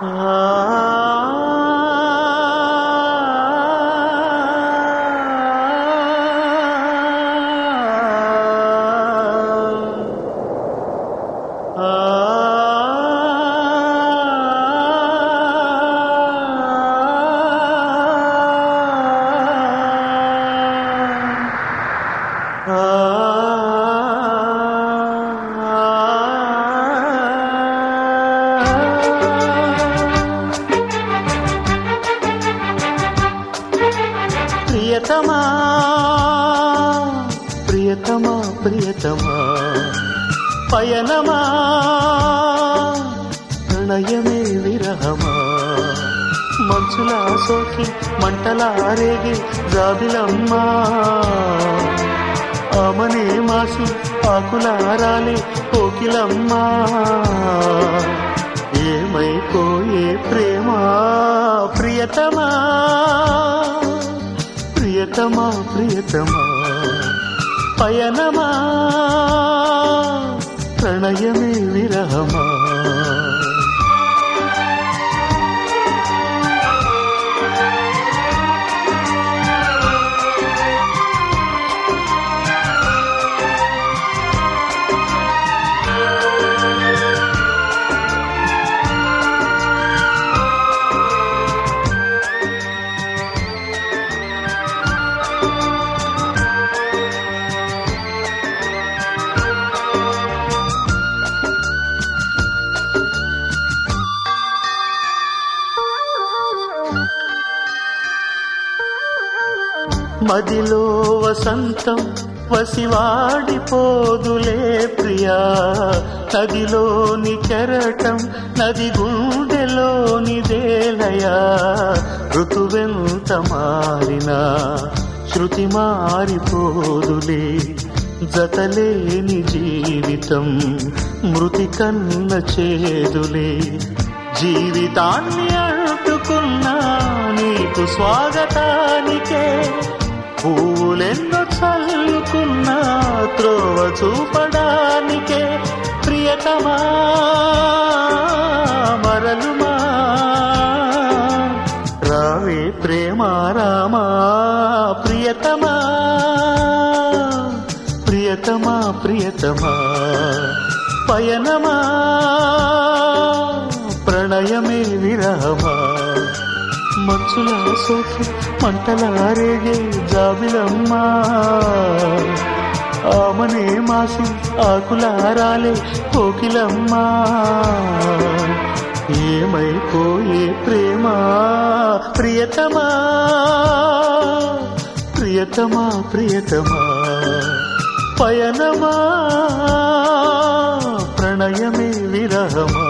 Ah ప్రియతమా ప్రియతమా ప్రియతమా. పయనమా ప్రణయమే విరహమా. మంచులా సోకి మంటలా రేగి జాబిలమ్మా. ఆమనే మాసి ఆకులారాలి కోకిలమ్మా. ఏమైపోయే ప్రేమ ప్రియతమా. ప్రియతమా ప్రియతమా. పయనమా ప్రణయమే విరహమా. మదిలో వసంతం వసివాడిపోదులే ప్రియా. నదిలోని కెరటం నది గుండెలోని దేలయా. ఋతువెంత మారినా శృతి మారిపోదులే. జతలేని జీవితం మృతి కన్న చేదులే. జీవితాన్ని అంటుకున్నా నీకు స్వాగతానికే. పూలెన్నో చల్లుకున్న త్రోవ చూపడానికే ప్రియతమా మరలుమా. రావే ప్రేమ రామా ప్రియతమా ప్రియతమా ప్రియతమా. పయనమా ప్రణయమే విరహమా. మంచుల సోకి మంటలా రేగే జాబిలమ్మా. ఆమనే మాసి ఆకులారాలే కోకిలమ్మా. ఏమైపోయే ప్రేమ? ప్రియతమా? ప్రియతమా ప్రియతమా? పయనమా? ప్రణయమే విరహమా?